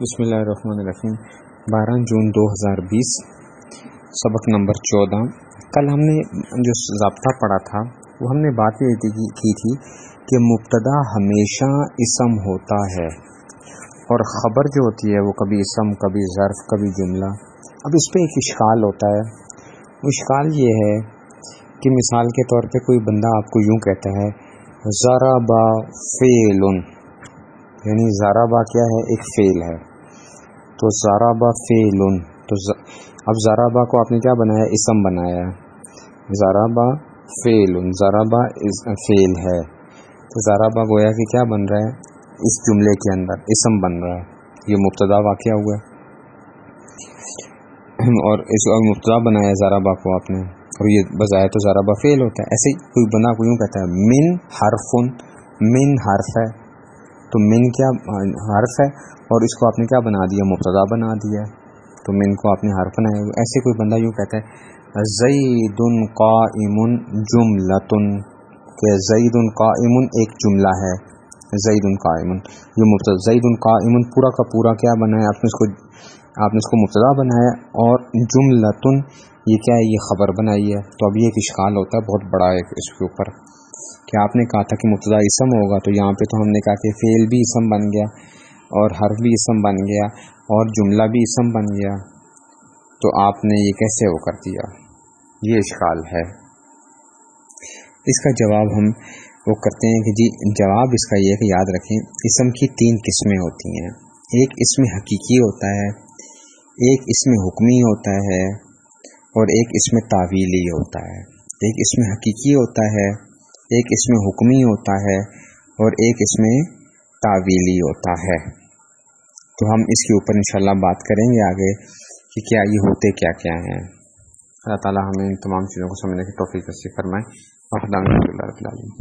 بسم اللہ الرحمن الرحیم۔ بارہ جون دو ہزار بیس، سبق نمبر چودہ۔ کل ہم نے جو ضابطہ پڑھا تھا، وہ ہم نے بات یہ کی تھی کہ مبتدا ہمیشہ اسم ہوتا ہے اور خبر جو ہوتی ہے وہ کبھی اسم، کبھی ظرف، کبھی جملہ۔ اب اس پہ ایک اشکال ہوتا ہے۔ وہ اشکال یہ ہے کہ مثال کے طور پہ کوئی بندہ آپ کو یوں کہتا ہے ذرا با فیلن یعنی زارابا کیا ہے؟ ایک فیل ہے۔ تو زارابا فیل تو اب زارابا کو آپ نے کیا بنایا؟ اسم بنایا ہے۔ زارابا فیل زارابا فیل ہے۔ تو زارابا گویا کہ کیا بن رہا ہے؟ اس جملے کے اندر اسم بن رہا ہے۔ یہ مبتدا واقعہ ہوا ہے۔ اور اس مبتدا بنایا زارابا کو آپ نے۔ اور یہ بظاہر تو زارابا فیل ہوتا ہے۔ ایسے ہی کوئی بنا کو یوں کہتا ہے، من حرفن من حرف ہے۔ تو من کیا حرف ہے اور اس کو آپ نے کیا بنا دیا؟ مبتدا بنا دیا۔ تو من کو آپ نے حرف بنایا۔ ایسے کوئی بندہ یوں کہتا ہے زید قائم جملتن۔ کہ زید قائم ایک جملہ ہے۔ زید قائم یہ مبتدا زید قائم پورا کا پورا کیا بنایا؟ آپ نے اس کو، آپ نے اس کو مبتدا بنایا۔ اور جملتن، یہ کیا ہے؟ یہ خبر بنائی ہے۔ تو اب یہ ایک اشکال ہوتا ہے، بہت بڑا ہے اس کے اوپر۔ کہ آپ نے کہا تھا کہ مبتدا اسم ہوگا، تو یہاں پہ تو ہم نے کہا کہ فیل بھی اسم بن گیا اور حرف بھی اسم بن گیا اور جملہ بھی اسم بن گیا۔ تو آپ نے یہ کیسے وہ کر دیا؟ یہ اشکال ہے۔ اس کا جواب ہم وہ کرتے ہیں کہ جی جواب اس کا یہ کہ یاد رکھیں، اسم کی تین قسمیں ہوتی ہیں۔ ایک اس میں حقیقی ہوتا ہے، ایک اس میں حکمی ہوتا ہے اور ایک اس میں تعویلی ہوتا ہے۔ ایک اس میں حقیقی ہوتا ہے ایک اس میں حکمی ہوتا ہے اور ایک اس میں تعویلی ہوتا ہے۔ تو ہم اس کے اوپر انشاءاللہ بات کریں گے آگے کہ کیا یہ ہوتے، کیا کیا ہیں۔ اللہ تعالیٰ ہمیں ان تمام چیزوں کو سمجھنے کی توفیق فرمائے۔ اور